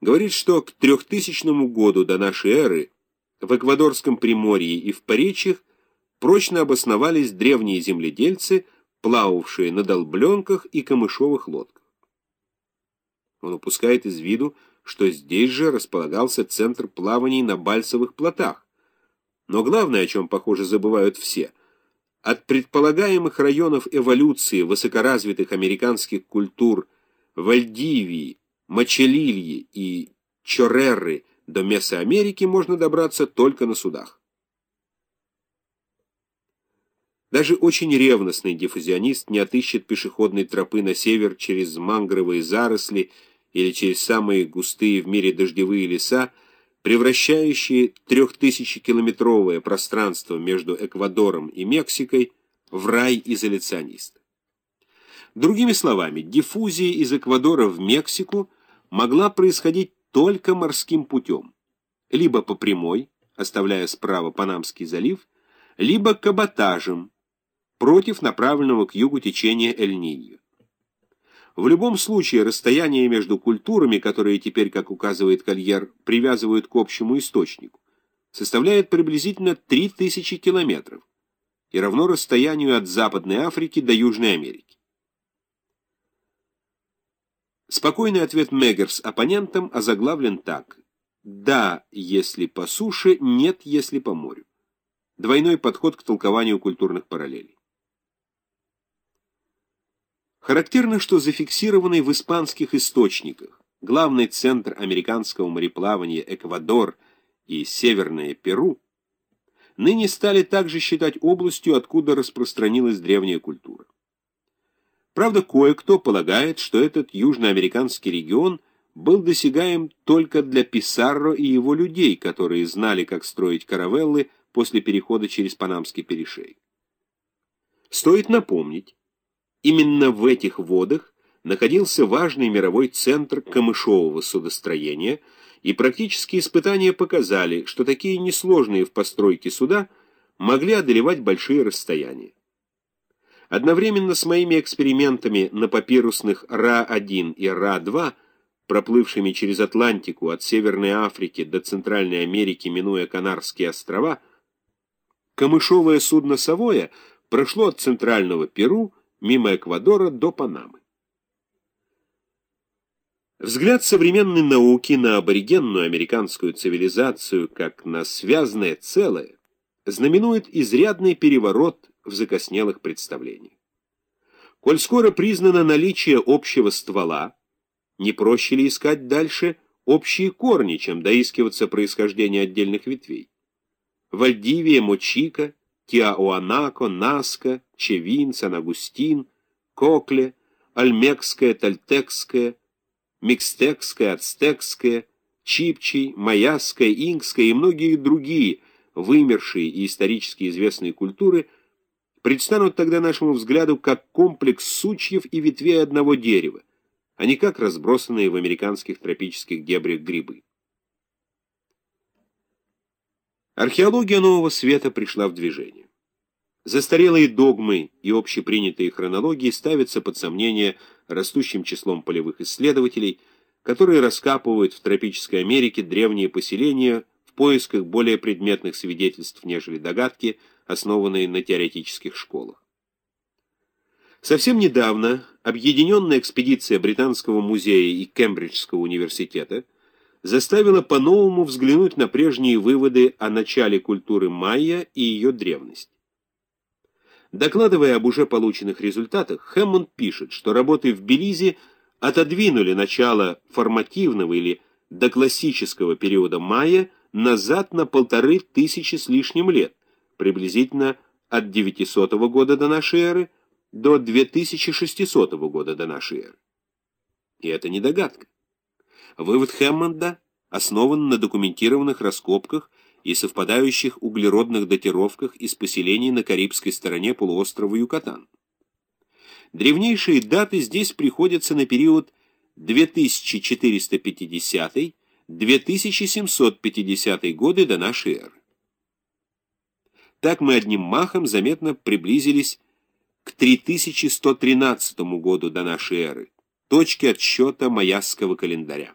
говорит, что к 3000 году до нашей эры в Эквадорском Приморье и в Поречьях прочно обосновались древние земледельцы, плававшие на долбленках и камышовых лодках. Он упускает из виду, что здесь же располагался центр плаваний на бальсовых плотах. Но главное, о чем, похоже, забывают все, от предполагаемых районов эволюции высокоразвитых американских культур Вальдивии, Мачелильи и Чорерры до Месоамерики можно добраться только на судах. Даже очень ревностный диффузионист не отыщет пешеходной тропы на север через мангровые заросли или через самые густые в мире дождевые леса, превращающие трехтысячекилометровое пространство между Эквадором и Мексикой в рай изоляциониста. Другими словами, диффузия из Эквадора в Мексику могла происходить только морским путем, либо по прямой, оставляя справа Панамский залив, либо каботажем, против направленного к югу течения Эль-Ниньо. В любом случае, расстояние между культурами, которые теперь, как указывает Кольер, привязывают к общему источнику, составляет приблизительно 3000 километров и равно расстоянию от Западной Африки до Южной Америки. Спокойный ответ Меггерс оппонентам озаглавлен так. «Да, если по суше, нет, если по морю». Двойной подход к толкованию культурных параллелей. Характерно, что зафиксированный в испанских источниках главный центр американского мореплавания Эквадор и Северное Перу ныне стали также считать областью, откуда распространилась древняя культура. Правда, кое-кто полагает, что этот южноамериканский регион был досягаем только для Писарро и его людей, которые знали, как строить каравеллы после перехода через Панамский перешейк. Стоит напомнить, Именно в этих водах находился важный мировой центр камышового судостроения, и практические испытания показали, что такие несложные в постройке суда могли одолевать большие расстояния. Одновременно с моими экспериментами на папирусных Ра-1 и Ра-2, проплывшими через Атлантику от Северной Африки до Центральной Америки, минуя Канарские острова, камышовое судно «Савоя» прошло от Центрального Перу мимо Эквадора до Панамы. Взгляд современной науки на аборигенную американскую цивилизацию как на связанное целое знаменует изрядный переворот в закоснелых представлениях. Коль скоро признано наличие общего ствола, не проще ли искать дальше общие корни, чем доискиваться происхождения отдельных ветвей? Вальдивия, Мочика, Тиауанако, Наска, Чевин, Сан-Агустин, Кокле, Альмекская, Тальтекская, Микстекская, Ацтекская, Чипчий, Майяская, Инкская и многие другие вымершие и исторически известные культуры предстанут тогда нашему взгляду как комплекс сучьев и ветвей одного дерева, а не как разбросанные в американских тропических дебрях грибы. Археология нового света пришла в движение. Застарелые догмы и общепринятые хронологии ставятся под сомнение растущим числом полевых исследователей, которые раскапывают в тропической Америке древние поселения в поисках более предметных свидетельств, нежели догадки, основанные на теоретических школах. Совсем недавно объединенная экспедиция Британского музея и Кембриджского университета – заставило по-новому взглянуть на прежние выводы о начале культуры майя и ее древности. Докладывая об уже полученных результатах, Хэммонд пишет, что работы в Белизе отодвинули начало формативного или доклассического периода майя назад на полторы тысячи с лишним лет, приблизительно от 900 года до нашей эры до 2600 года до нашей эры. И это не догадка. Вывод Хэммонда основан на документированных раскопках и совпадающих углеродных датировках из поселений на карибской стороне полуострова Юкатан. Древнейшие даты здесь приходятся на период 2450-2750 годы до нашей эры. Так мы одним махом заметно приблизились к 3113 году до нашей эры, точке отсчета майяского календаря.